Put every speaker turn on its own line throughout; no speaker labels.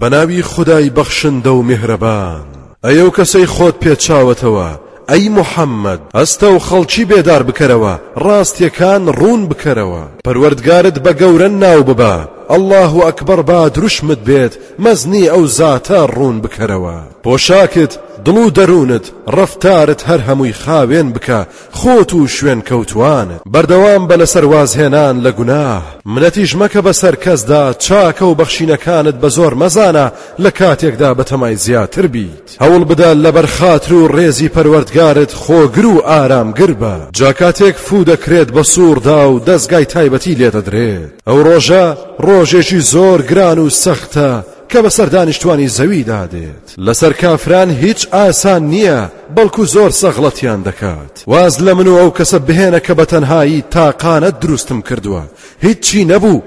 بەناوی خودای بەخشندە و میهرەبان. ئەی ئەو کەسەی خۆت پێ چاوەتەوە، ئەی محەممەد، هەستە و خەڵکی بێدار بکەرەوە، ڕاستییەکان ڕوون بکەرەوە. پەروەردگارت بە گەورە ناو ببە، اللە اکبر با دروشمت بێت، مەزنی ئەو زاتە ڕوون بکەرەوە. پۆشاکت، دڵ و دەروونت، ڕەفتارت هەر هەمووی خاوێن بکە، خۆت و شوێنکەوتوانت. بەردەوام بە لەسەر وازهێنان لە گوناه، منەتیش مەکە بەسەر کەسدا، چاکە و بەخشینەکانت بە زۆر مەزانە لە کاتێکدا بەتەمای زیاتر بیت، هەوڵبدە لەبەر خاتر و ڕێزی پەروەردگارت خۆگر و ئارامگر بە، جا کاتێک فوو دەکرێت بە سوڕدا و دەزگای تایبەتی لێدەدرێت، ئەو ڕۆژە ڕۆژێکی زۆر گران و سەختە کە بەسەر دانیشتوانی زەویدا دێت، لەسەر کافران هیچ ئاسان نییە، بەڵکو زۆر سەغڵەتیان دەکات. واز لە من و ئەو کەسە بهێنە کە بەتەنهایی تاقانە دروستم کردووە، هیچی نەبوو،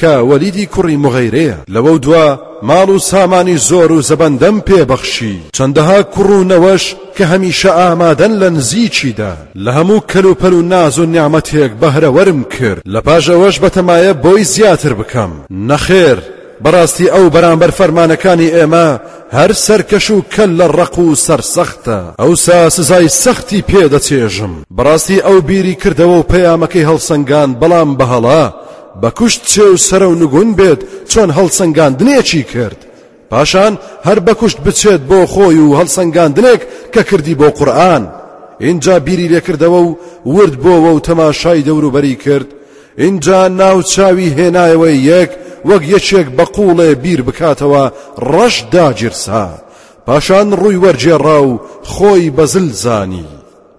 کە وەلیدی کوڕی موغیرەیە. لەوەو دوا ماڵ و سامانی زۆر و زەبەندەم پێ بەخشی، چەندەها کوڕ و نەوەش کە هەمیشە ئامادەن لە نزیکیدا، لە هەموو کەلوپەل و ناز و نیعمەتێک بەهرەوەرم کرد، لەپاش ئەوەش بەتەمایە بۆی زیاتر بکەم؟ نەخێر! بەڕاستی ئەو بەرامبەر فەرمانەکانی ئێمە هەر سەرکەش و کەللە ڕەق و سەرسەختە، ئەوسا سزای سەختی پێ دەچێژم. بەڕاستی ئەو بیری کردەوە و پەیامەکەی هەڵسەنگاند بەڵام بە هەڵە، بە کوشت چێ و سەرە و نگون بێت چۆن هەڵسەنگاندنێکی کرد، پاشان هەر بە کوشت بچێت بۆ خۆی و هەڵسەنگاندنێک کە کردی بۆ قورئان، ئینجا بیری لێکردەوە و ورد بۆوە و تەماشای دەوروبەری کرد، ئینجا ناو چاوی هێنایەوە یەک وەک یەکێک بە قوڵێ بیر بکاتەوە ڕەش داگیرسا پاشان ڕووی وەرگێڕا و خۆی بە زل زانی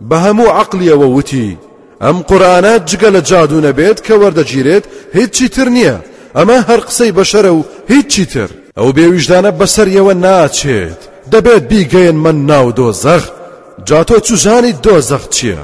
بە هەموو عەقلیەوە وتی ئەم قورانە جگە لە جادو نەبێت کە وەردەگیرێت هیچی تر نییە ئەمە هەر قسەی بەشەرە و هیچی تر ئەو بێویژدانە بەسەریەوە ناچێت دەبێت بیگەیەنمە ناو دۆزەخ جا تۆ چوزانی دۆزەخ چییە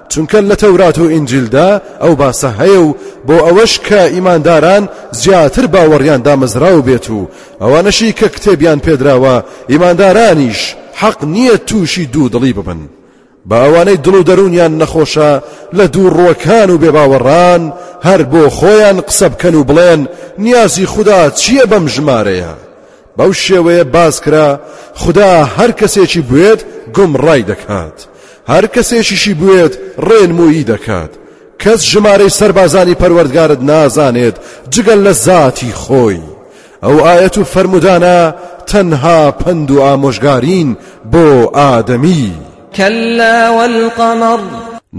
چونکە لە تەورات و ئینجیلدا ئەو باسە هەیە و بۆ ئەوەش کە ئیمانداران زیاتر باوەڕیان دامەزراو بێت و ئەوانەشی کە کتێبیان پێدراوە ئیماندارانیش حەق نییە تووشی دوو دڵی ببن بە ئەوانەی دڵ و دەروونیان نەخۆشە لە دوو ڕوەکان و بێباوەڕان هەر بۆ خۆیان قسە بکەن و بڵێن نیازی خوددا چییە بەم ژمارەیە بەو شێوەیە باس کرا خودا هەر کەسێکی بوێت گومڕای دەکات هەر کەسێکیشی بوێت ڕێنمویی دەکات کەس ژمارەی سەربازانی پەروەردگارت نازانێت جگەل لە زاتی خۆی ئەو ئاەت و فەرمودانە تەنها پند و ئامۆژگارین بۆ ئادەمی
کەلا والقمر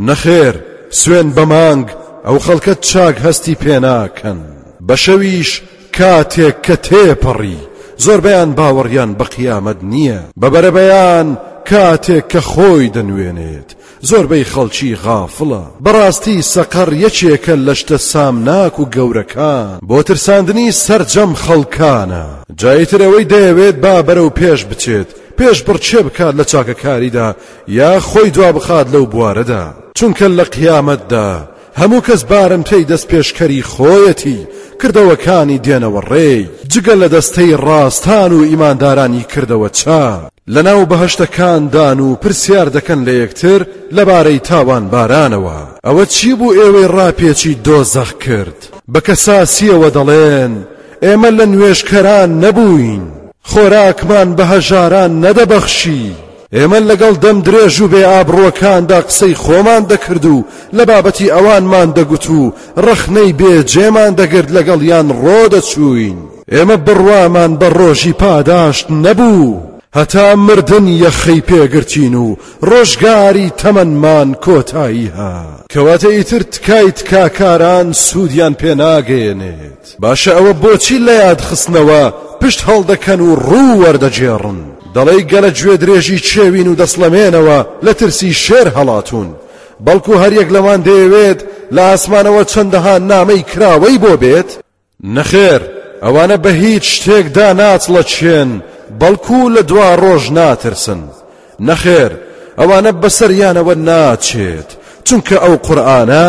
نەخێر سوێن بەمانگ ئەو خەڵکە چاک هەستی پێناکەن بە شەویش کاتێک کە تێپەڕی زۆربەیان باوەڕیان بە قیامەت نییە. بە بەرەبەیان کاتێک کە خۆی دەنوێنێت زۆربەی خەڵکی غافڵە. بەڕاستی سەقەڕ یەکێکە لە شتە سامناک و گەورەکان، بۆ ترساندنی سەرجەم خەڵکانە. جا ئیتر ئەوەی دەیەوێت با بەرەو پێش بچێت، پێشبڕکێ بکات لە چاکەکاریدا یا خۆی دوابخات لەو بوارەدا. چونکە لە قیامەتدا هەموو کەس بارمتەی دەستپێشکەری خۆیەتی، کردەوەکانی دێنەوە ڕێی، جگە لە دەستەی ڕاستان و ئیماندارانی کردەوە چاک، لەناو بەهەشتەکاندان و پرسیار دەکەن لە یەکتر لەبارەی تاوانبارانەوە، ئەوە چی بوو ئێوەی ڕاپێچی دۆزەخ کرد؟ بە کەساسییەوە دەڵێن، ئێمە لە نوێژکەران نەبووین، خۆراکمان بە هەژاران نەدەبەخشی. ئێمە لەگەڵ دەم درێژ و بێ ئابڕووەکاندا قسەی خۆمان دەکرد و لە بابەتی ئەوانمان دەگوت و ڕەخنەی بێ جێمان دەگرت لەگەڵیان ڕۆ دەچووین. ئێمە بڕوامان بە ڕۆژی پاداشت نەبوو، هەتا مردن یەخەی پێ گرتین و ڕۆژگاری تەمەنمان کۆتایی هات. کەواتە ئیتر تکای تکاکاران سوودیان پێ ناگەیەنێت. باشە ئەوە بۆچی لەیاد خستنەوە پشت هەڵدەکەن و ڕوو وەردەگێڕن دەڵێی گەلە گوێدرێژی کێوین و دەسڵەمێنەوە لە ترسی شێر هەڵاتوون بەڵکو هەریەک لەوان دەیەوێت لە ئاسمانەوە چەندەها نامەی کراوەی بۆ بێت؟ نەخێر ئەوانە بە هیچ شتێکدا ناچڵەکێن بەڵکو لە دوا ڕۆژ ناترسن نەخێر ئەوانە بەسەریانەوە ناچێت چونکە ئەو قورئانە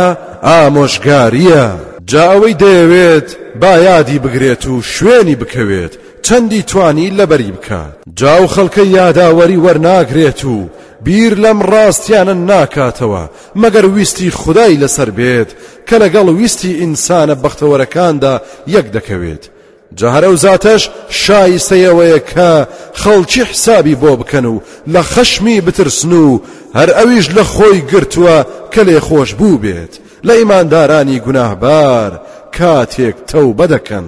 ئامۆژگاریە. جا ئەوەی دەیەوێت با یادی بگرێت و شوێنی بکەوێت چەندی توانی لەبەری بکات. جا ئەو خەڵکەی یاداوەری وەرناگرێت و بیر لەم ڕاستیانە ناکاتەوە مەگەر ویستی خودای لەسەر بێت کە لەگەڵ ویستی ئینسانە بەختەوەرەکاندا یەک دەکەوێت جا هەر ئەو زاتەش شایستەی ئەوەیە کە خەڵکی حسابی بۆ بکەن و لە خەشمی بترسن و هەر ئەویش لە خۆی گرتووە کە لێخۆش بووبێت لە ئیماندارانی گوناهبار کاتێک تەوبە دەکەن.